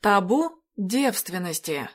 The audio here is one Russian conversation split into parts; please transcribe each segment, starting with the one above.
Табу девственности.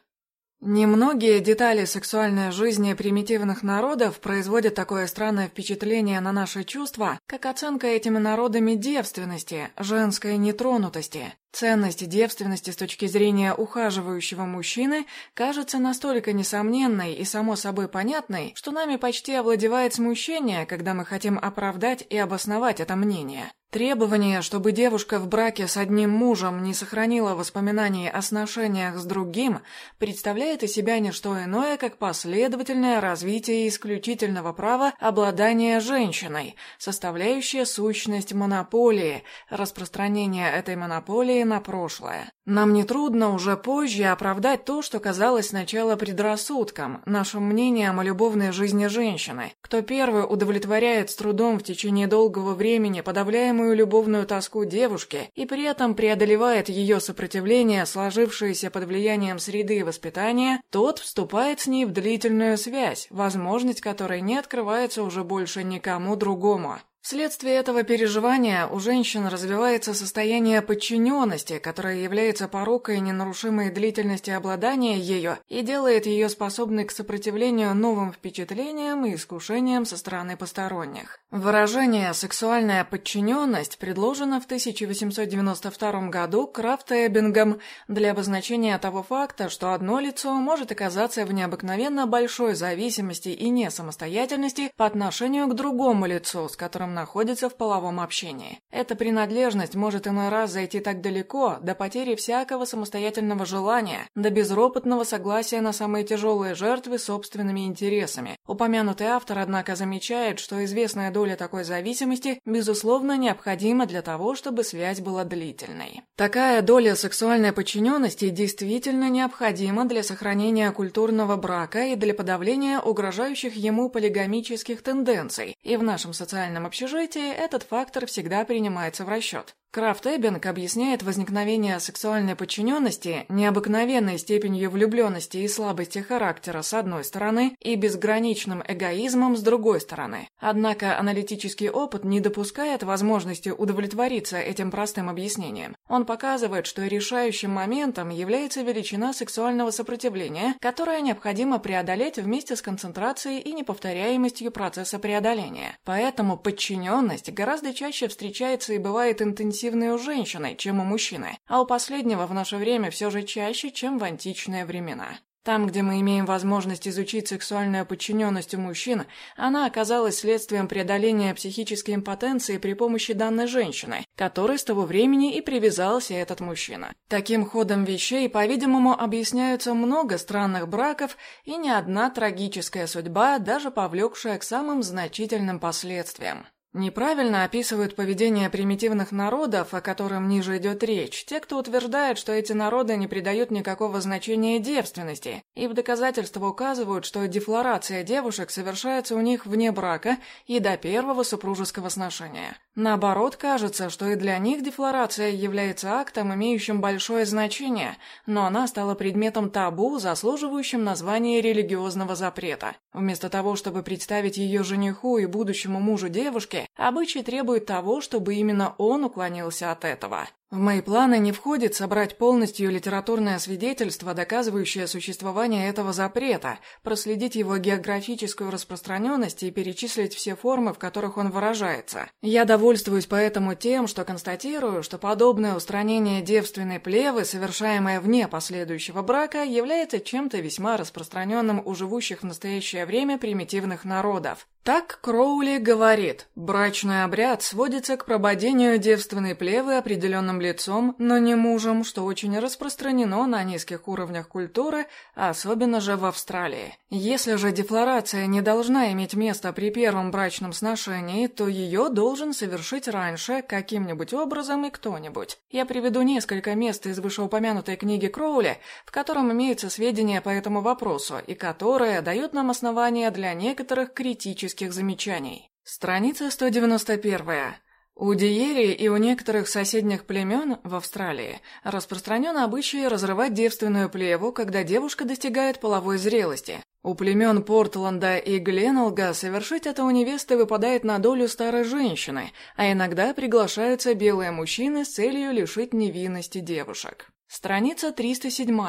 Немногие детали сексуальной жизни примитивных народов производят такое странное впечатление на наши чувства, как оценка этими народами девственности, женской нетронутости. Ценность девственности с точки зрения ухаживающего мужчины кажется настолько несомненной и само собой понятной, что нами почти овладевает смущение, когда мы хотим оправдать и обосновать это мнение. Требование, чтобы девушка в браке с одним мужем не сохранила воспоминаний о сношениях с другим, представляет из себя не что иное, как последовательное развитие исключительного права обладания женщиной, составляющее сущность монополии, распространение этой монополии на прошлое. Нам нетрудно уже позже оправдать то, что казалось сначала предрассудком, нашим мнением о любовной жизни женщины. Кто первый удовлетворяет с трудом в течение долгого времени подавляемую любовную тоску девушки и при этом преодолевает ее сопротивление, сложившееся под влиянием среды и воспитания, тот вступает с ней в длительную связь, возможность которой не открывается уже больше никому другому. Вследствие этого переживания у женщин развивается состояние подчиненности, которое является порокой ненарушимой длительности обладания ее и делает ее способной к сопротивлению новым впечатлениям и искушениям со стороны посторонних. Выражение «сексуальная подчиненность» предложено в 1892 году Крафт-Эббингом для обозначения того факта, что одно лицо может оказаться в необыкновенно большой зависимости и несамостоятельности по отношению к другому лицу, с которым находится в половом общении. Эта принадлежность может иной раз зайти так далеко, до потери всякого самостоятельного желания, до безропотного согласия на самые тяжелые жертвы собственными интересами. Упомянутый автор, однако, замечает, что известная доля такой зависимости, безусловно, необходима для того, чтобы связь была длительной. Такая доля сексуальной подчиненности действительно необходима для сохранения культурного брака и для подавления угрожающих ему полигамических тенденций, и в нашем социальном обществе общежитии этот фактор всегда принимается в расчет. Крафт Эббинг объясняет возникновение сексуальной подчиненности необыкновенной степенью влюбленности и слабости характера с одной стороны и безграничным эгоизмом с другой стороны. Однако аналитический опыт не допускает возможности удовлетвориться этим простым объяснением. Он показывает, что решающим моментом является величина сексуального сопротивления, которое необходимо преодолеть вместе с концентрацией и неповторяемостью процесса преодоления. Поэтому подчиненность гораздо чаще встречается и бывает интенсивной агрессивной у женщины, чем у мужчины, а у последнего в наше время все же чаще, чем в античные времена. Там, где мы имеем возможность изучить сексуальную подчиненность у мужчин, она оказалась следствием преодоления психической импотенции при помощи данной женщины, которой с того времени и привязался этот мужчина. Таким ходом вещей, по-видимому, объясняются много странных браков и не одна трагическая судьба, даже повлекшая к самым значительным последствиям. Неправильно описывают поведение примитивных народов, о котором ниже идет речь, те, кто утверждает, что эти народы не придают никакого значения девственности, и в доказательство указывают, что дефлорация девушек совершается у них вне брака и до первого супружеского сношения. Наоборот, кажется, что и для них дефлорация является актом, имеющим большое значение, но она стала предметом табу, заслуживающим названия религиозного запрета. Вместо того, чтобы представить ее жениху и будущему мужу девушки, обычай требует того, чтобы именно он уклонился от этого. В мои планы не входит собрать полностью литературное свидетельство, доказывающее существование этого запрета, проследить его географическую распространенность и перечислить все формы, в которых он выражается. Я довольствуюсь поэтому тем, что констатирую, что подобное устранение девственной плевы, совершаемое вне последующего брака, является чем-то весьма распространенным у живущих в настоящее время примитивных народов. Так Кроули говорит, брачный обряд сводится к прободению девственной плевы определенным лицом, но не мужем, что очень распространено на низких уровнях культуры, особенно же в Австралии. Если же дефлорация не должна иметь места при первом брачном сношении, то ее должен совершить раньше каким-нибудь образом и кто-нибудь. Я приведу несколько мест из вышеупомянутой книги Кроули, в котором имеются сведения по этому вопросу и которые дают нам основания для некоторых критических замечаний. Страница 191. У Диери и у некоторых соседних племен в Австралии распространен обычай разрывать девственную плеву, когда девушка достигает половой зрелости. У племен Портленда и Гленолга совершить это у невесты выпадает на долю старой женщины, а иногда приглашаются белые мужчины с целью лишить невинности девушек. Страница 307.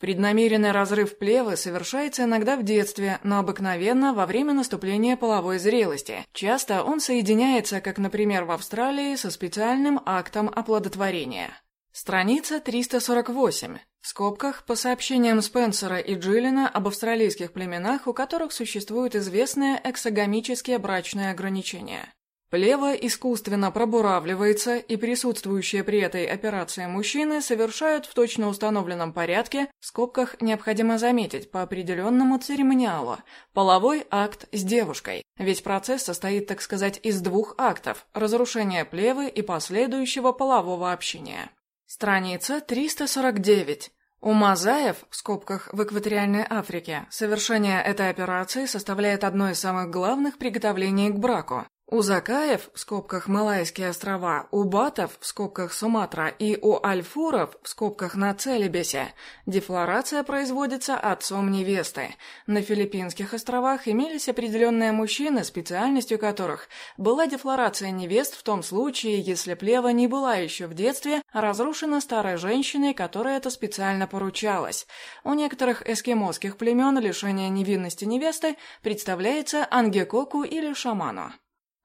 Преднамеренный разрыв плевы совершается иногда в детстве, но обыкновенно во время наступления половой зрелости. Часто он соединяется, как, например, в Австралии, со специальным актом оплодотворения. Страница 348. В скобках по сообщениям Спенсера и Джиллина об австралийских племенах, у которых существуют известные эксогамические брачные ограничения. Плева искусственно пробуравливается, и присутствующие при этой операции мужчины совершают в точно установленном порядке, в скобках необходимо заметить, по определенному церемониалу, половой акт с девушкой. Ведь процесс состоит, так сказать, из двух актов – разрушения плевы и последующего полового общения. Страница 349. У мазаев, в скобках в экваториальной Африке, совершение этой операции составляет одно из самых главных приготовлений к браку. У Закаев, в скобках Малайские острова, у Батов, в скобках Суматра, и у Альфуров, в скобках на Целебесе, дефлорация производится отцом невесты. На Филиппинских островах имелись определенные мужчины, специальностью которых была дефлорация невест в том случае, если плева не была еще в детстве разрушена старой женщиной, которой это специально поручалось. У некоторых эскимосских племен лишение невинности невесты представляется ангекоку или шаману.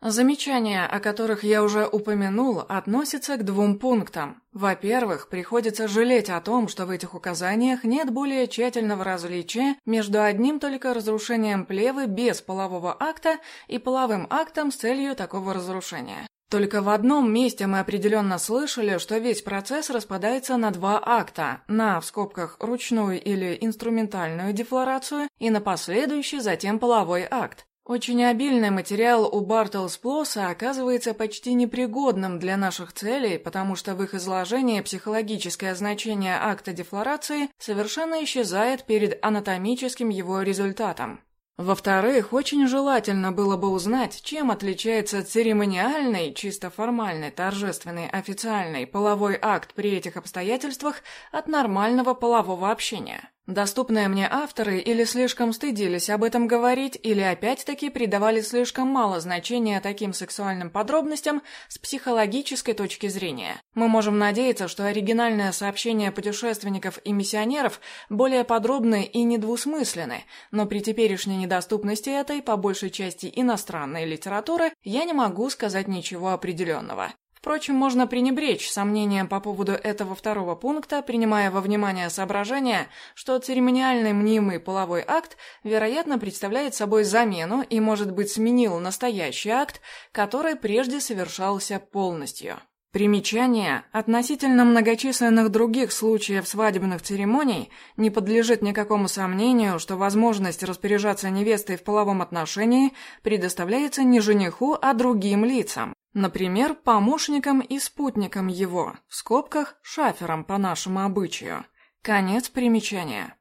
Замечания, о которых я уже упомянул, относятся к двум пунктам. Во-первых, приходится жалеть о том, что в этих указаниях нет более тщательного различия между одним только разрушением плевы без полового акта и половым актом с целью такого разрушения. Только в одном месте мы определенно слышали, что весь процесс распадается на два акта, на, в скобках, ручную или инструментальную дефлорацию и на последующий затем половой акт. Очень обильный материал у Бартельс-Плосса оказывается почти непригодным для наших целей, потому что в их изложении психологическое значение акта дефлорации совершенно исчезает перед анатомическим его результатом. Во-вторых, очень желательно было бы узнать, чем отличается церемониальный, чисто формальный, торжественный, официальный половой акт при этих обстоятельствах от нормального полового общения. Доступные мне авторы или слишком стыдились об этом говорить, или опять-таки придавали слишком мало значения таким сексуальным подробностям с психологической точки зрения. Мы можем надеяться, что оригинальное сообщение путешественников и миссионеров более подробны и недвусмысленны, но при теперешней недоступности этой, по большей части иностранной литературы, я не могу сказать ничего определенного. Впрочем, можно пренебречь сомнением по поводу этого второго пункта, принимая во внимание соображение, что церемониальный мнимый половой акт, вероятно, представляет собой замену и, может быть, сменил настоящий акт, который прежде совершался полностью. Примечание. Относительно многочисленных других случаев свадебных церемоний не подлежит никакому сомнению, что возможность распоряжаться невестой в половом отношении предоставляется не жениху, а другим лицам. Например, помощником и спутником его, в скобках шафером по нашему обычаю. Конец примечания.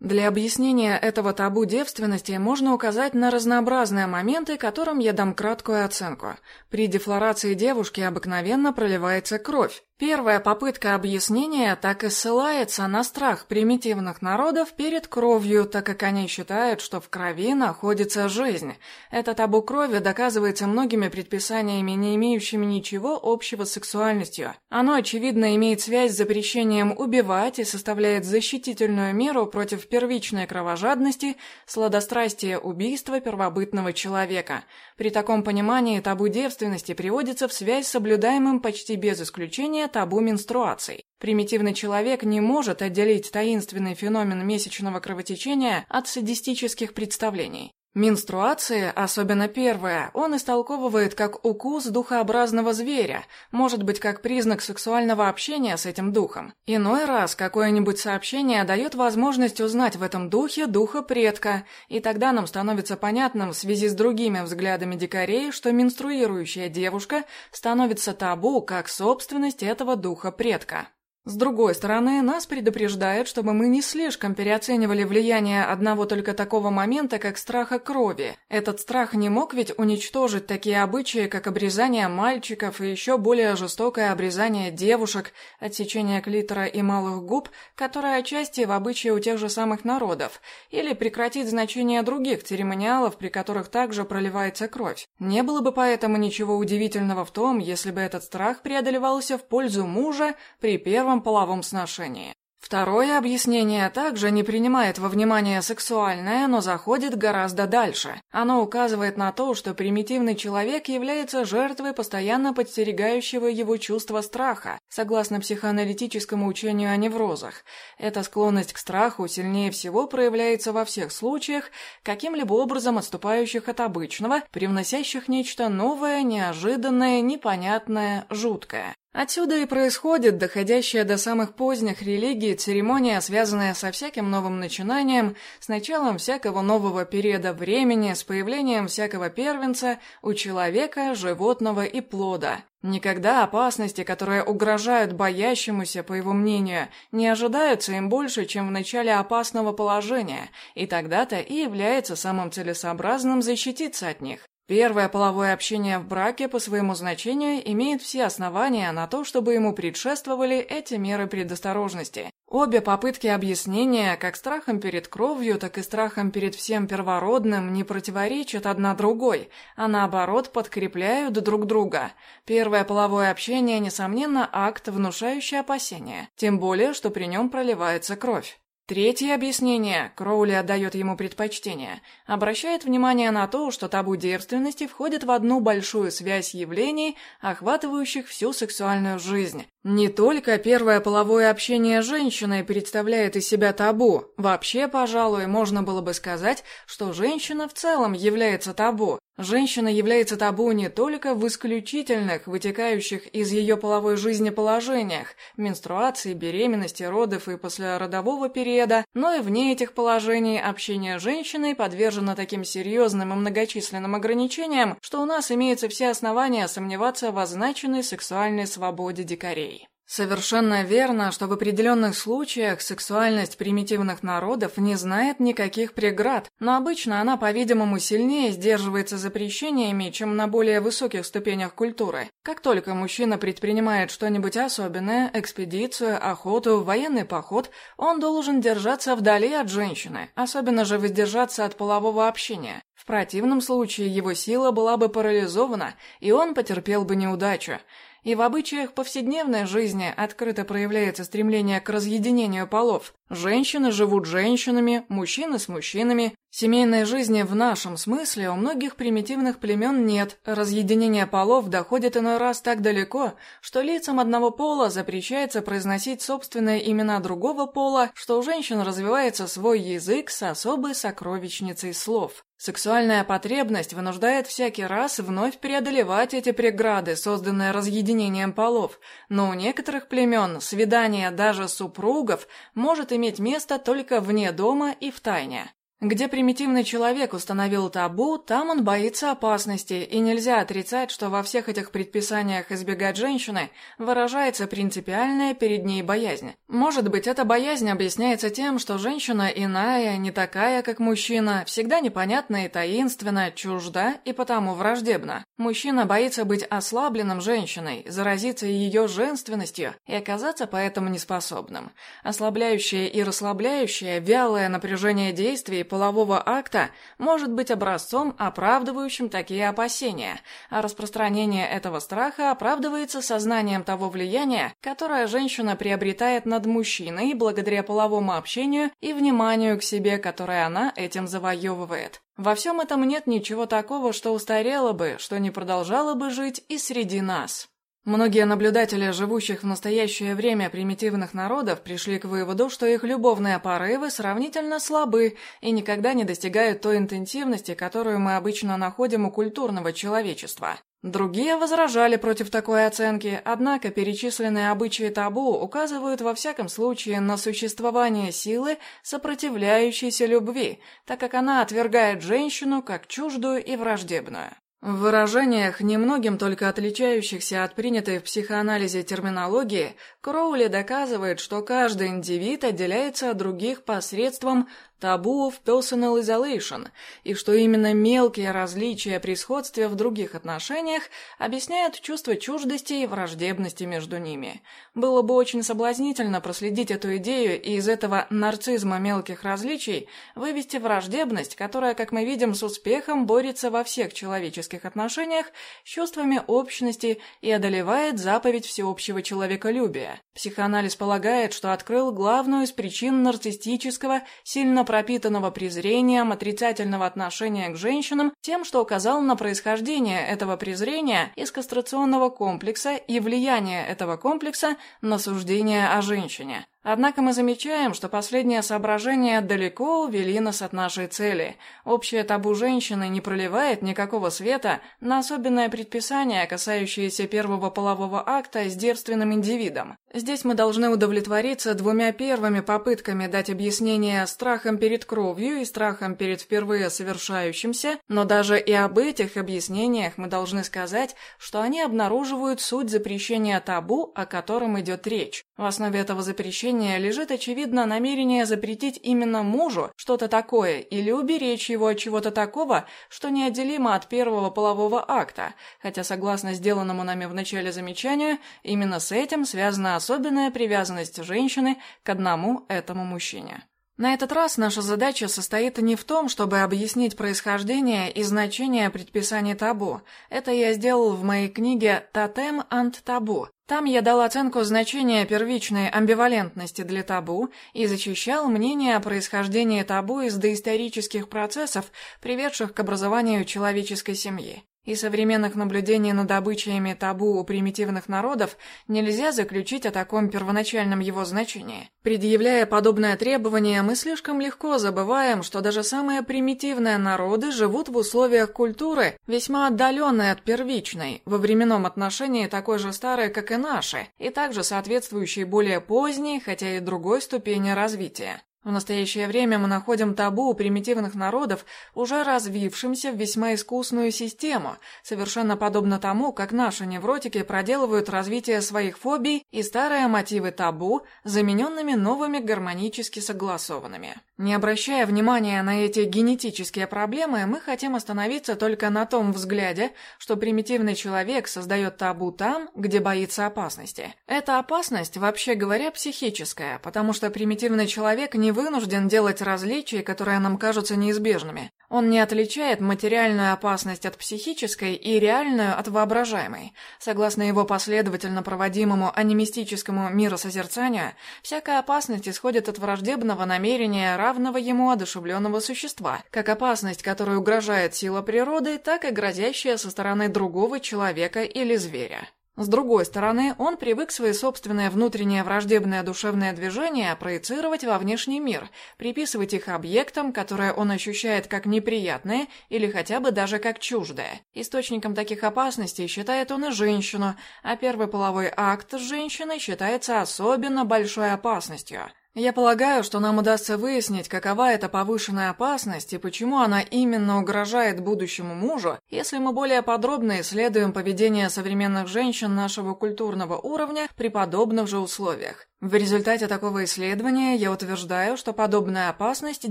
Для объяснения этого табу девственности можно указать на разнообразные моменты, которым я дам краткую оценку. При дефлорации девушки обыкновенно проливается кровь, Первая попытка объяснения так и ссылается на страх примитивных народов перед кровью, так как они считают, что в крови находится жизнь. Это табу крови доказывается многими предписаниями, не имеющими ничего общего с сексуальностью. Оно, очевидно, имеет связь с запрещением убивать и составляет защитительную меру против первичной кровожадности, сладострастия убийства первобытного человека. При таком понимании табу девственности приводится в связь с соблюдаемым почти без исключения табу менструаций. Примитивный человек не может отделить таинственный феномен месячного кровотечения от садистических представлений. Менструации, особенно первая, он истолковывает как укус духообразного зверя, может быть, как признак сексуального общения с этим духом. Иной раз какое-нибудь сообщение дает возможность узнать в этом духе духа предка, и тогда нам становится понятным в связи с другими взглядами дикарей, что менструирующая девушка становится табу как собственность этого духа предка. С другой стороны, нас предупреждают, чтобы мы не слишком переоценивали влияние одного только такого момента, как страха крови. Этот страх не мог ведь уничтожить такие обычаи, как обрезание мальчиков и еще более жестокое обрезание девушек, отсечение клитора и малых губ, которое отчасти в обычае у тех же самых народов, или прекратить значение других церемониалов, при которых также проливается кровь. Не было бы поэтому ничего удивительного в том, если бы этот страх преодолевался в пользу мужа при первом первом половом сношении. Второе объяснение также не принимает во внимание сексуальное, но заходит гораздо дальше. Оно указывает на то, что примитивный человек является жертвой постоянно подстерегающего его чувства страха, согласно психоаналитическому учению о неврозах. Эта склонность к страху сильнее всего проявляется во всех случаях, каким-либо образом отступающих от обычного, привносящих нечто новое, неожиданное, непонятное, жуткое. Отсюда и происходит доходящая до самых поздних религий церемония, связанная со всяким новым начинанием, с началом всякого нового периода времени, с появлением всякого первенца у человека, животного и плода. Никогда опасности, которые угрожают боящемуся, по его мнению, не ожидаются им больше, чем в начале опасного положения, и тогда-то и является самым целесообразным защититься от них. Первое половое общение в браке по своему значению имеет все основания на то, чтобы ему предшествовали эти меры предосторожности. Обе попытки объяснения, как страхом перед кровью, так и страхом перед всем первородным, не противоречат одна другой, а наоборот подкрепляют друг друга. Первое половое общение, несомненно, акт, внушающий опасения, тем более, что при нем проливается кровь. Третье объяснение, Кроули отдает ему предпочтение, обращает внимание на то, что табу девственности входит в одну большую связь явлений, охватывающих всю сексуальную жизнь. Не только первое половое общение с женщиной представляет из себя табу. Вообще, пожалуй, можно было бы сказать, что женщина в целом является табу. Женщина является табу не только в исключительных, вытекающих из ее половой жизни положениях, менструации, беременности, родов и послеродового периода, но и вне этих положений общение с женщиной подвержено таким серьезным и многочисленным ограничениям, что у нас имеются все основания сомневаться в означенной сексуальной свободе дикарей. Совершенно верно, что в определенных случаях сексуальность примитивных народов не знает никаких преград, но обычно она, по-видимому, сильнее сдерживается запрещениями, чем на более высоких ступенях культуры. Как только мужчина предпринимает что-нибудь особенное, экспедицию, охоту, военный поход, он должен держаться вдали от женщины, особенно же воздержаться от полового общения. В противном случае его сила была бы парализована, и он потерпел бы неудачу. И в обычаях повседневной жизни открыто проявляется стремление к разъединению полов. Женщины живут женщинами, мужчины с мужчинами. Семейной жизни в нашем смысле у многих примитивных племен нет. Разъединение полов доходит иной раз так далеко, что лицам одного пола запрещается произносить собственные имена другого пола, что у женщин развивается свой язык с особой сокровищницей слов. Сексуальная потребность вынуждает всякий раз вновь преодолевать эти преграды, созданные разъединением полов, но у некоторых племен свидание даже супругов может иметь место только вне дома и в тайне. Где примитивный человек установил табу, там он боится опасности, и нельзя отрицать, что во всех этих предписаниях избегать женщины выражается принципиальная перед ней боязнь. Может быть, эта боязнь объясняется тем, что женщина иная, не такая, как мужчина, всегда непонятна и таинственна, чужда и потому враждебна. Мужчина боится быть ослабленным женщиной, заразиться ее женственностью и оказаться поэтому неспособным. Ослабляющее и расслабляющее, вялое напряжение действий полового акта может быть образцом, оправдывающим такие опасения, а распространение этого страха оправдывается сознанием того влияния, которое женщина приобретает над мужчиной благодаря половому общению и вниманию к себе, которое она этим завоевывает. Во всем этом нет ничего такого, что устарело бы, что не продолжало бы жить и среди нас. Многие наблюдатели, живущих в настоящее время примитивных народов, пришли к выводу, что их любовные порывы сравнительно слабы и никогда не достигают той интенсивности, которую мы обычно находим у культурного человечества. Другие возражали против такой оценки, однако перечисленные обычаи табу указывают во всяком случае на существование силы, сопротивляющейся любви, так как она отвергает женщину как чуждую и враждебную. В выражениях, немногим только отличающихся от принятой в психоанализе терминологии, Кроули доказывает, что каждый индивид отделяется от других посредством табу в personal isolation, и что именно мелкие различия при сходстве в других отношениях объясняют чувство чуждости и враждебности между ними. Было бы очень соблазнительно проследить эту идею и из этого нарцизма мелких различий вывести враждебность, которая, как мы видим, с успехом борется во всех человеческих романтических отношениях чувствами общности и одолевает заповедь всеобщего человеколюбия. Психоанализ полагает, что открыл главную из причин нарциссического, сильно пропитанного презрением, отрицательного отношения к женщинам тем, что указал на происхождение этого презрения из кастрационного комплекса и влияние этого комплекса на суждение о женщине. Однако мы замечаем, что последнее соображение далеко увели нас от нашей цели. Общее табу женщины не проливает никакого света на особенное предписание, касающееся первого полового акта с девственным индивидом. Здесь мы должны удовлетвориться двумя первыми попытками дать объяснение страхом перед кровью и страхом перед впервые совершающимся, но даже и об этих объяснениях мы должны сказать, что они обнаруживают суть запрещения табу, о котором идет речь. В основе этого запрещения лежит, очевидно, намерение запретить именно мужу что-то такое или уберечь его от чего-то такого, что неотделимо от первого полового акта, хотя, согласно сделанному нами в начале замечанию, именно с этим связана особенная привязанность женщины к одному этому мужчине. На этот раз наша задача состоит не в том, чтобы объяснить происхождение и значение предписаний табу. Это я сделал в моей книге «Тотем ант табу», там я дал оценку значения первичной амбивалентности для табу и зачищал мнение о происхождении табу из доисторических процессов, приведших к образованию человеческой семьи и современных наблюдений над обычаями табу у примитивных народов нельзя заключить о таком первоначальном его значении. Предъявляя подобное требование, мы слишком легко забываем, что даже самые примитивные народы живут в условиях культуры, весьма отдаленной от первичной, во временном отношении такой же старой, как и наши, и также соответствующей более поздней, хотя и другой ступени развития. В настоящее время мы находим табу у примитивных народов, уже развившимся в весьма искусную систему, совершенно подобно тому, как наши невротики проделывают развитие своих фобий и старые мотивы табу, замененными новыми гармонически согласованными. Не обращая внимания на эти генетические проблемы, мы хотим остановиться только на том взгляде, что примитивный человек создает табу там, где боится опасности. Эта опасность, вообще говоря, психическая, потому что примитивный человек не вынужден делать различия, которые нам кажутся неизбежными. Он не отличает материальную опасность от психической и реальную от воображаемой. Согласно его последовательно проводимому анимистическому миросозерцанию, всякая опасность исходит от враждебного намерения равного ему одушевленного существа, как опасность, которая угрожает сила природы, так и грозящая со стороны другого человека или зверя. С другой стороны, он привык свои собственные внутренние враждебные душевные движения проецировать во внешний мир, приписывать их объектам, которые он ощущает как неприятные или хотя бы даже как чуждые. Источником таких опасностей считает он и женщину, а первый половой акт с женщиной считается особенно большой опасностью – я полагаю, что нам удастся выяснить, какова эта повышенная опасность и почему она именно угрожает будущему мужу, если мы более подробно исследуем поведение современных женщин нашего культурного уровня при подобных же условиях. В результате такого исследования я утверждаю, что подобная опасность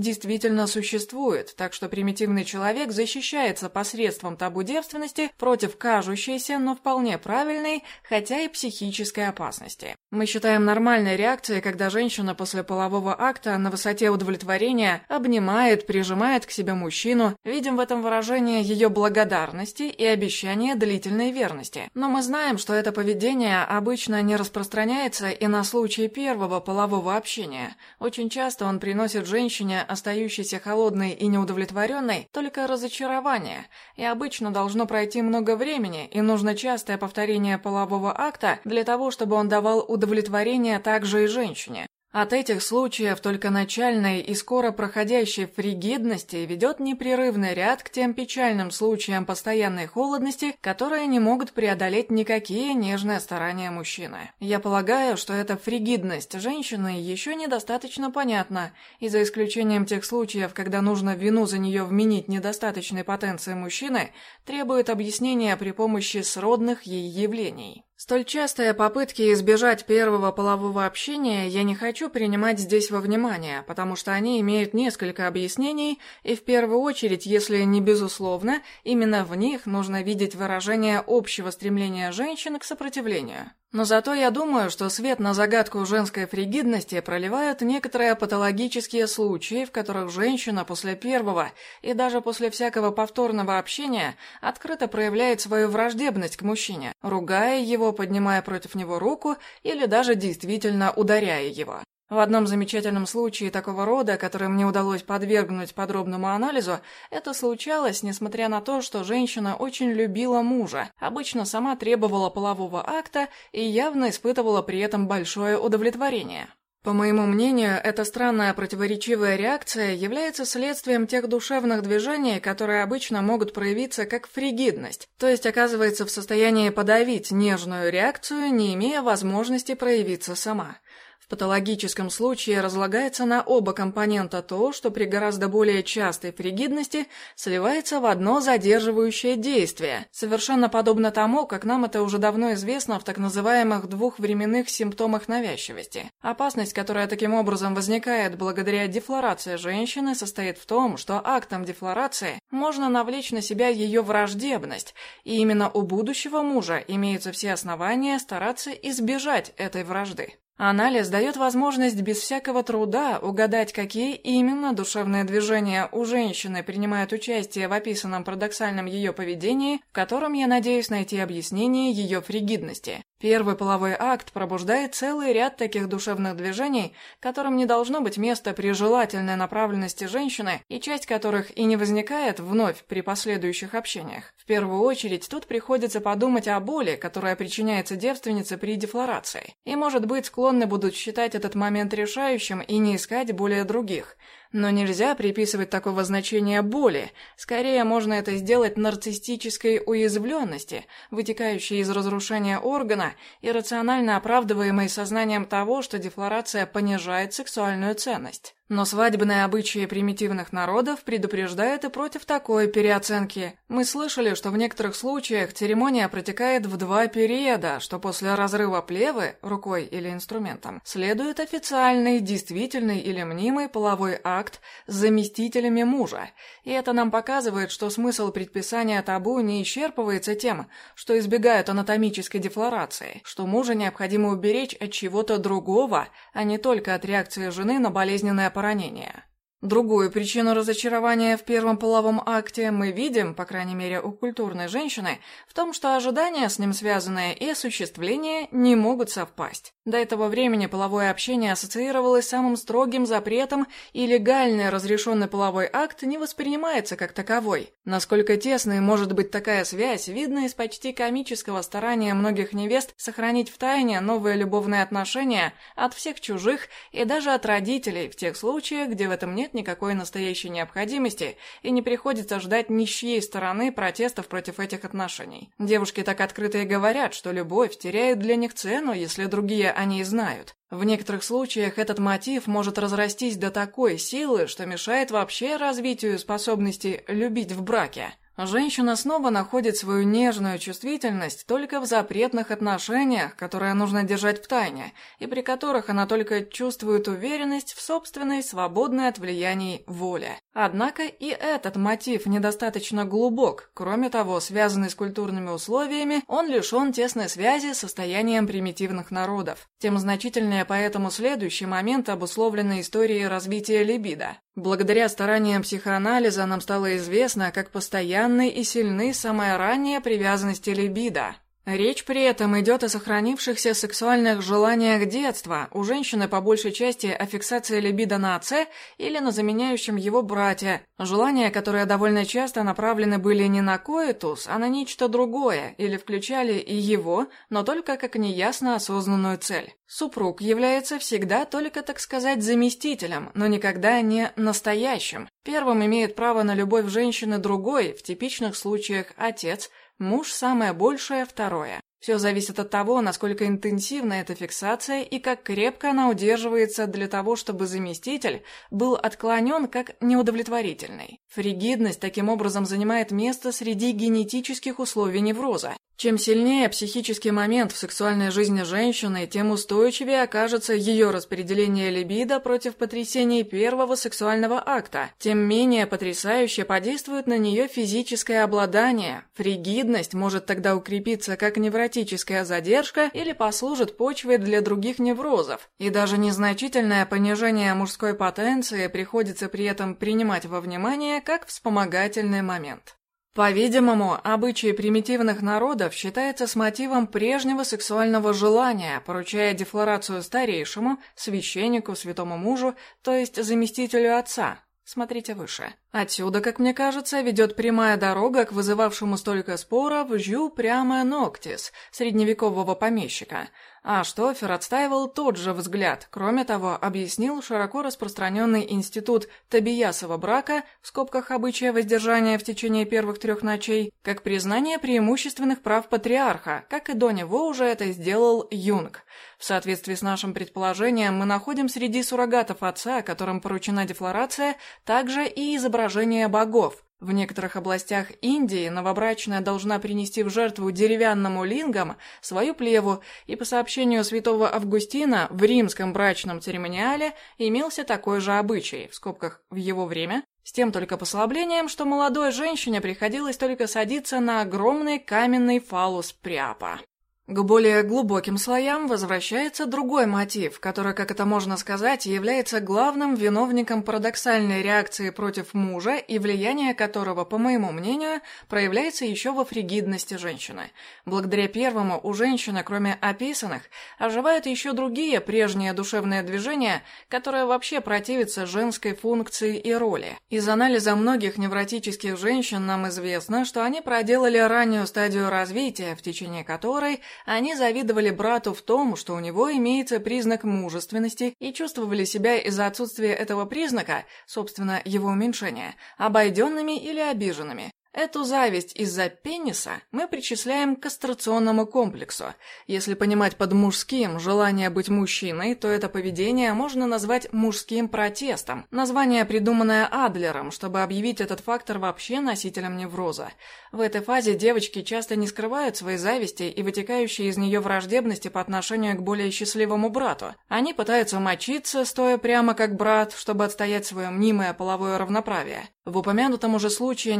действительно существует, так что примитивный человек защищается посредством табу девственности против кажущейся, но вполне правильной, хотя и психической опасности. Мы считаем нормальной реакцией, когда женщина после полового акта на высоте удовлетворения обнимает, прижимает к себе мужчину, видим в этом выражение ее благодарности и обещание длительной верности. Но мы знаем, что это поведение обычно не распространяется и на случай случае первого полового общения. Очень часто он приносит женщине, остающейся холодной и неудовлетворенной, только разочарование, и обычно должно пройти много времени, и нужно частое повторение полового акта для того, чтобы он давал удовлетворение также и женщине. От этих случаев только начальной и скоро проходящей фригидности ведет непрерывный ряд к тем печальным случаям постоянной холодности, которые не могут преодолеть никакие нежные старания мужчины. Я полагаю, что эта фригидность женщины еще недостаточно понятна, и за исключением тех случаев, когда нужно вину за нее вменить недостаточной потенции мужчины, требует объяснения при помощи сродных ей явлений. Столь частые попытки избежать первого полового общения я не хочу принимать здесь во внимание, потому что они имеют несколько объяснений, и в первую очередь, если не безусловно, именно в них нужно видеть выражение общего стремления женщин к сопротивлению. Но зато я думаю, что свет на загадку женской фригидности проливают некоторые патологические случаи, в которых женщина после первого и даже после всякого повторного общения открыто проявляет свою враждебность к мужчине, ругая его, поднимая против него руку или даже действительно ударяя его. В одном замечательном случае такого рода, который мне удалось подвергнуть подробному анализу, это случалось, несмотря на то, что женщина очень любила мужа, обычно сама требовала полового акта и явно испытывала при этом большое удовлетворение. По моему мнению, эта странная противоречивая реакция является следствием тех душевных движений, которые обычно могут проявиться как фригидность, то есть оказывается в состоянии подавить нежную реакцию, не имея возможности проявиться сама. В патологическом случае разлагается на оба компонента то, что при гораздо более частой фригидности сливается в одно задерживающее действие, совершенно подобно тому, как нам это уже давно известно в так называемых двухвременных симптомах навязчивости. Опасность, которая таким образом возникает благодаря дефлорации женщины, состоит в том, что актом дефлорации можно навлечь на себя ее враждебность, и именно у будущего мужа имеются все основания стараться избежать этой вражды. Анализ дает возможность без всякого труда угадать, какие именно душевные движения у женщины принимают участие в описанном парадоксальном ее поведении, в котором я надеюсь найти объяснение ее фригидности. Первый половой акт пробуждает целый ряд таких душевных движений, которым не должно быть места при желательной направленности женщины, и часть которых и не возникает вновь при последующих общениях. В первую очередь тут приходится подумать о боли, которая причиняется девственнице при дефлорации. И, может быть, склонны будут считать этот момент решающим и не искать более других – но нельзя приписывать такого значения боли. Скорее, можно это сделать нарциссической уязвленности, вытекающей из разрушения органа и рационально оправдываемой сознанием того, что дефлорация понижает сексуальную ценность. Но свадебные обычаи примитивных народов предупреждают и против такой переоценки. Мы слышали, что в некоторых случаях церемония протекает в два периода, что после разрыва плевы, рукой или инструментом, следует официальный, действительный или мнимый половой акт с заместителями мужа. И это нам показывает, что смысл предписания табу не исчерпывается тем, что избегают анатомической дефлорации, что мужа необходимо уберечь от чего-то другого, а не только от реакции жены на болезненное поранения. Другую причину разочарования в первом половом акте мы видим, по крайней мере у культурной женщины, в том, что ожидания с ним связанные и осуществление не могут совпасть. До этого времени половое общение ассоциировалось с самым строгим запретом, и легальный разрешенный половой акт не воспринимается как таковой. Насколько тесной может быть такая связь, видно из почти комического старания многих невест сохранить в тайне новые любовные отношения от всех чужих и даже от родителей в тех случаях, где в этом нет никакой настоящей необходимости и не приходится ждать ни чьей стороны протестов против этих отношений. Девушки так открыто и говорят, что любовь теряет для них цену, если другие о ней знают. В некоторых случаях этот мотив может разрастись до такой силы, что мешает вообще развитию способности любить в браке. Женщина снова находит свою нежную чувствительность только в запретных отношениях, которые нужно держать в тайне, и при которых она только чувствует уверенность в собственной свободной от влияний воле. Однако и этот мотив недостаточно глубок, кроме того, связанный с культурными условиями, он лишен тесной связи с состоянием примитивных народов. Тем значительнее поэтому следующий момент обусловленный историей развития либидо. Благодаря стараниям психоанализа нам стало известно, как постоянны и сильны самая ранняя привязанности либидо. Речь при этом идет о сохранившихся сексуальных желаниях детства, у женщины по большей части о фиксации либидо на отце или на заменяющем его брате, желания, которые довольно часто направлены были не на коитус, а на нечто другое, или включали и его, но только как неясно осознанную цель. Супруг является всегда только, так сказать, заместителем, но никогда не настоящим. Первым имеет право на любовь женщины другой, в типичных случаях отец – Муж – самое большее второе. Все зависит от того, насколько интенсивна эта фиксация и как крепко она удерживается для того, чтобы заместитель был отклонен как неудовлетворительный. Фригидность таким образом занимает место среди генетических условий невроза. Чем сильнее психический момент в сексуальной жизни женщины, тем устойчивее окажется ее распределение либидо против потрясений первого сексуального акта, тем менее потрясающе подействует на нее физическое обладание. Фригидность может тогда укрепиться как невротическая задержка или послужит почвой для других неврозов. И даже незначительное понижение мужской потенции приходится при этом принимать во внимание как вспомогательный момент. По-видимому, обычаи примитивных народов считается с мотивом прежнего сексуального желания, поручая дефлорацию старейшему, священнику, святому мужу, то есть заместителю отца. Смотрите выше. Отсюда, как мне кажется, ведет прямая дорога к вызывавшему столько споров Жю прямо Ноктис, средневекового помещика – а Штофер отстаивал тот же взгляд. Кроме того, объяснил широко распространенный институт табиясова брака, в скобках обычая воздержания в течение первых трех ночей, как признание преимущественных прав патриарха, как и до него уже это сделал Юнг. В соответствии с нашим предположением, мы находим среди суррогатов отца, которым поручена дефлорация, также и изображение богов, в некоторых областях Индии новобрачная должна принести в жертву деревянному лингам свою плеву, и по сообщению святого Августина в римском брачном церемониале имелся такой же обычай, в скобках «в его время», с тем только послаблением, что молодой женщине приходилось только садиться на огромный каменный фалус пряпа. К более глубоким слоям возвращается другой мотив, который, как это можно сказать, является главным виновником парадоксальной реакции против мужа и влияния которого, по моему мнению, проявляется еще во фригидности женщины. Благодаря первому у женщины, кроме описанных, оживают еще другие прежние душевные движения, которые вообще противятся женской функции и роли. Из анализа многих невротических женщин нам известно, что они проделали раннюю стадию развития, в течение которой – они завидовали брату в том, что у него имеется признак мужественности и чувствовали себя из-за отсутствия этого признака, собственно, его уменьшения, обойденными или обиженными. Эту зависть из-за пениса мы причисляем к кастрационному комплексу. Если понимать под мужским желание быть мужчиной, то это поведение можно назвать мужским протестом, название, придуманное Адлером, чтобы объявить этот фактор вообще носителем невроза. В этой фазе девочки часто не скрывают своей зависти и вытекающей из нее враждебности по отношению к более счастливому брату. Они пытаются мочиться, стоя прямо как брат, чтобы отстоять свое мнимое половое равноправие. В упомянутом уже случае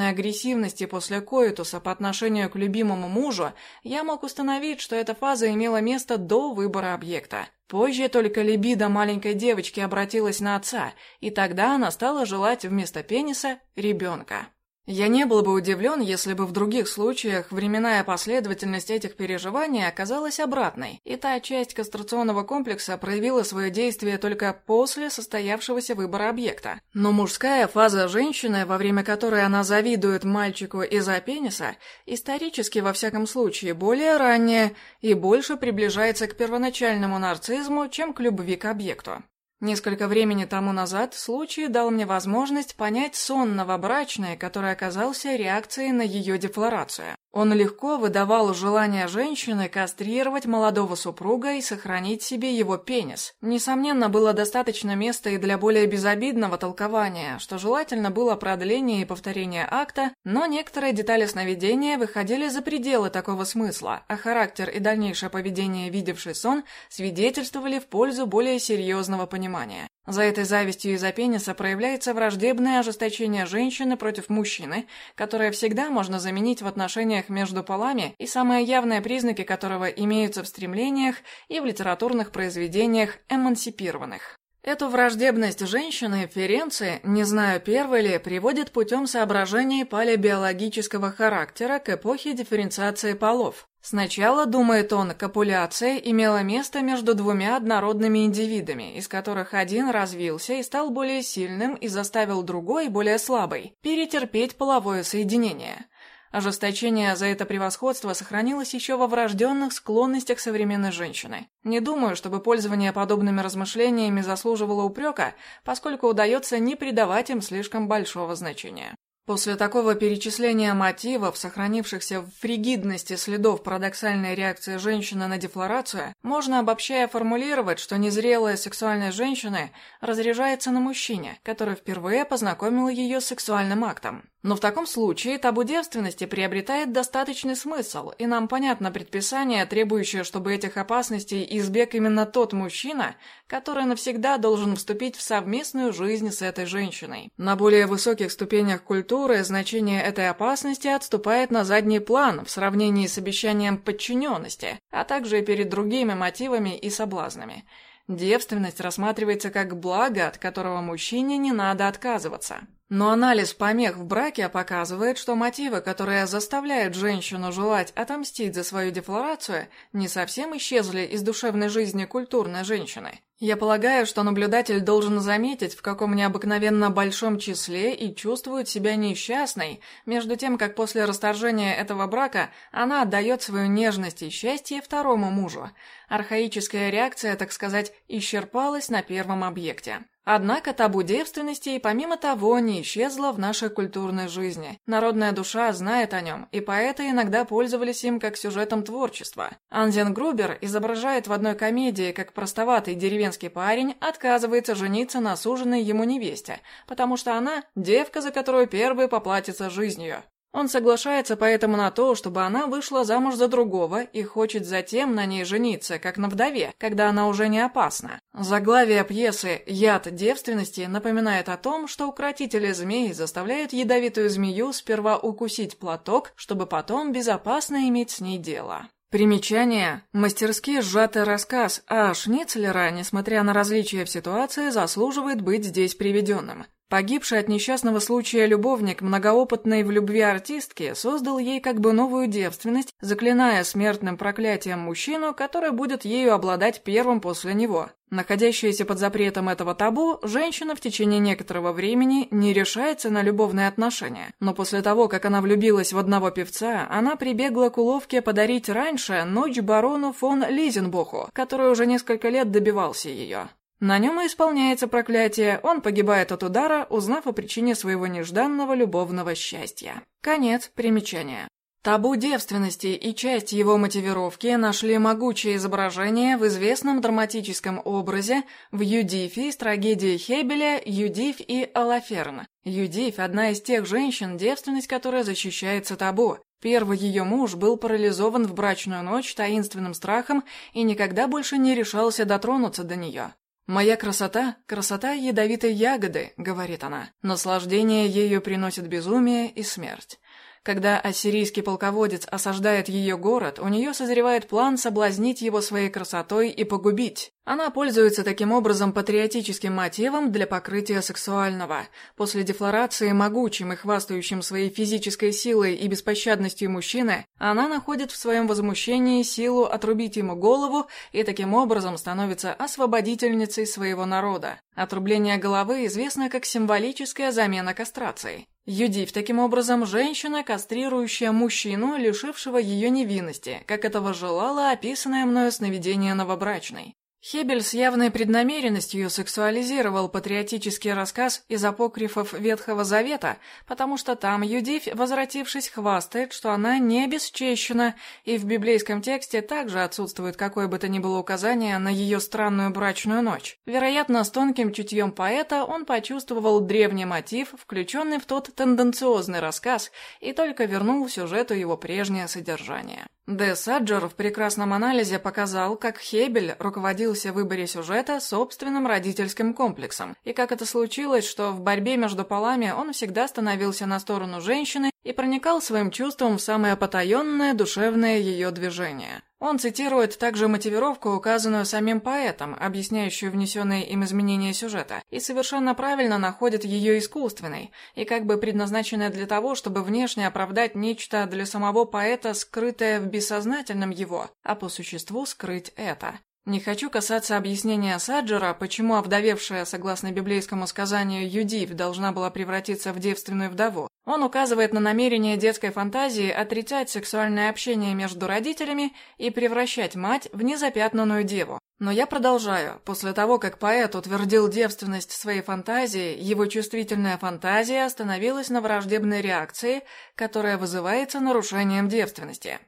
неограниченной агрессивности после коитуса по отношению к любимому мужу я мог установить, что эта фаза имела место до выбора объекта. Позже только либидо маленькой девочки обратилась на отца, и тогда она стала желать вместо пениса ребенка. Я не был бы удивлен, если бы в других случаях временная последовательность этих переживаний оказалась обратной, и та часть кастрационного комплекса проявила свое действие только после состоявшегося выбора объекта. Но мужская фаза женщины, во время которой она завидует мальчику из-за пениса, исторически во всяком случае более ранняя и больше приближается к первоначальному нарциссму, чем к любви к объекту. Несколько времени тому назад случай дал мне возможность понять сон новобрачной, который оказался реакцией на ее дефлорацию. Он легко выдавал желание женщины кастрировать молодого супруга и сохранить себе его пенис. Несомненно, было достаточно места и для более безобидного толкования, что желательно было продление и повторение акта, но некоторые детали сновидения выходили за пределы такого смысла, а характер и дальнейшее поведение видевший сон свидетельствовали в пользу более серьезного понимания. За этой завистью из-за пениса проявляется враждебное ожесточение женщины против мужчины, которое всегда можно заменить в отношениях между полами и самые явные признаки которого имеются в стремлениях и в литературных произведениях эмансипированных. Эту враждебность женщины Ференци, не знаю первой ли, приводит путем соображений палеобиологического характера к эпохе дифференциации полов. Сначала, думает он, копуляция имела место между двумя однородными индивидами, из которых один развился и стал более сильным и заставил другой, более слабый, перетерпеть половое соединение. Ожесточение за это превосходство сохранилось еще во врожденных склонностях современной женщины. Не думаю, чтобы пользование подобными размышлениями заслуживало упрека, поскольку удается не придавать им слишком большого значения. После такого перечисления мотивов, сохранившихся в фригидности следов парадоксальной реакции женщины на дефлорацию, можно обобщая формулировать, что незрелая сексуальность женщины разряжается на мужчине, который впервые познакомил ее с сексуальным актом. Но в таком случае табу девственности приобретает достаточный смысл, и нам понятно предписание, требующее, чтобы этих опасностей избег именно тот мужчина, который навсегда должен вступить в совместную жизнь с этой женщиной. На более высоких ступенях культуры значение этой опасности отступает на задний план в сравнении с обещанием подчиненности, а также перед другими мотивами и соблазнами. Девственность рассматривается как благо, от которого мужчине не надо отказываться. Но анализ помех в браке показывает, что мотивы, которые заставляют женщину желать отомстить за свою дефлорацию, не совсем исчезли из душевной жизни культурной женщины. Я полагаю, что наблюдатель должен заметить, в каком необыкновенно большом числе и чувствует себя несчастной, между тем, как после расторжения этого брака она отдает свою нежность и счастье второму мужу. Архаическая реакция, так сказать, исчерпалась на первом объекте. Однако табу девственности и помимо того не исчезло в нашей культурной жизни. Народная душа знает о нем, и поэты иногда пользовались им как сюжетом творчества. Анзен Грубер изображает в одной комедии, как простоватый деревенский парень отказывается жениться на суженной ему невесте, потому что она – девка, за которую первый поплатится жизнью. Он соглашается поэтому на то, чтобы она вышла замуж за другого и хочет затем на ней жениться, как на вдове, когда она уже не опасна. Заглавие пьесы «Яд девственности» напоминает о том, что укротители змей заставляют ядовитую змею сперва укусить платок, чтобы потом безопасно иметь с ней дело. Примечание. Мастерски сжатый рассказ А. Шницлера, несмотря на различия в ситуации, заслуживает быть здесь приведенным. Погибший от несчастного случая любовник многоопытной в любви артистки создал ей как бы новую девственность, заклиная смертным проклятием мужчину, который будет ею обладать первым после него. Находящаяся под запретом этого табу, женщина в течение некоторого времени не решается на любовные отношения. Но после того, как она влюбилась в одного певца, она прибегла к уловке подарить раньше ночь барону фон Лизенбоху, который уже несколько лет добивался ее. На нем и исполняется проклятие, он погибает от удара, узнав о причине своего нежданного любовного счастья. Конец примечания. Табу девственности и часть его мотивировки нашли могучее изображение в известном драматическом образе в Юдифе из трагедии Хебеля «Юдиф и Алаферн». Юдиф – одна из тех женщин, девственность которая защищается табу. Первый ее муж был парализован в брачную ночь таинственным страхом и никогда больше не решался дотронуться до нее. «Моя красота — красота ядовитой ягоды», — говорит она. «Наслаждение ею приносит безумие и смерть. Когда ассирийский полководец осаждает ее город, у нее созревает план соблазнить его своей красотой и погубить. Она пользуется таким образом патриотическим мотивом для покрытия сексуального. После дефлорации могучим и хвастающим своей физической силой и беспощадностью мужчины, она находит в своем возмущении силу отрубить ему голову и таким образом становится освободительницей своего народа. Отрубление головы известно как символическая замена кастрации. Юдив, таким образом, женщина, кастрирующая мужчину, лишившего ее невинности, как этого желала описанное мною сновидение новобрачной. Хебель с явной преднамеренностью сексуализировал патриотический рассказ из апокрифов Ветхого Завета, потому что там Юдивь, возвратившись, хвастает, что она не обесчещена, и в библейском тексте также отсутствует какое бы то ни было указание на ее странную брачную ночь. Вероятно, с тонким чутьем поэта он почувствовал древний мотив, включенный в тот тенденциозный рассказ, и только вернул сюжету его прежнее содержание. Де Саджер в прекрасном анализе показал, как Хебель руководился в выборе сюжета собственным родительским комплексом, и как это случилось, что в борьбе между полами он всегда становился на сторону женщины и проникал своим чувством в самое потаенное душевное ее движение. Он цитирует также мотивировку, указанную самим поэтом, объясняющую внесенные им изменения сюжета, и совершенно правильно находит ее искусственной, и как бы предназначенной для того, чтобы внешне оправдать нечто для самого поэта, скрытое в бессознательном его, а по существу скрыть это. Не хочу касаться объяснения Саджера, почему овдовевшая, согласно библейскому сказанию, Юдив должна была превратиться в девственную вдову. Он указывает на намерение детской фантазии отрицать сексуальное общение между родителями и превращать мать в незапятнанную деву. Но я продолжаю. После того, как поэт утвердил девственность своей фантазии, его чувствительная фантазия остановилась на враждебной реакции, которая вызывается нарушением девственности.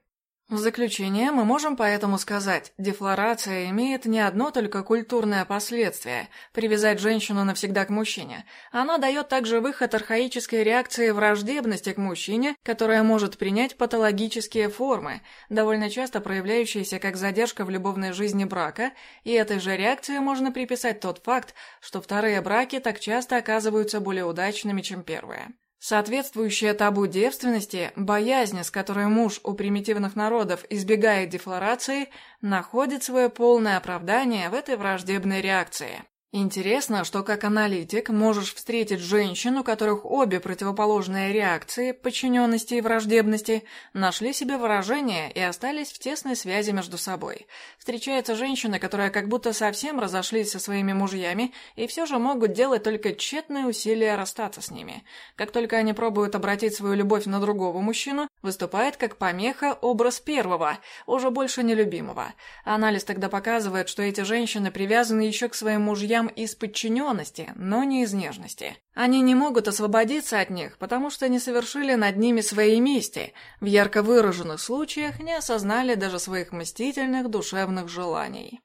В заключение мы можем поэтому сказать, дефлорация имеет не одно только культурное последствие – привязать женщину навсегда к мужчине. Она дает также выход архаической реакции враждебности к мужчине, которая может принять патологические формы, довольно часто проявляющиеся как задержка в любовной жизни брака, и этой же реакции можно приписать тот факт, что вторые браки так часто оказываются более удачными, чем первые. Соответствующее табу девственности, боязнь, с которой муж у примитивных народов избегает дефлорации, находит свое полное оправдание в этой враждебной реакции. Интересно, что как аналитик можешь встретить женщин, у которых обе противоположные реакции, подчиненности и враждебности, нашли себе выражение и остались в тесной связи между собой. Встречается женщина, которая как будто совсем разошлись со своими мужьями и все же могут делать только тщетные усилия расстаться с ними. Как только они пробуют обратить свою любовь на другого мужчину, выступает как помеха образ первого, уже больше нелюбимого. Анализ тогда показывает, что эти женщины привязаны еще к своим мужьям мужьям из подчиненности, но не из нежности. Они не могут освободиться от них, потому что не совершили над ними своей мести, в ярко выраженных случаях не осознали даже своих мстительных душевных желаний.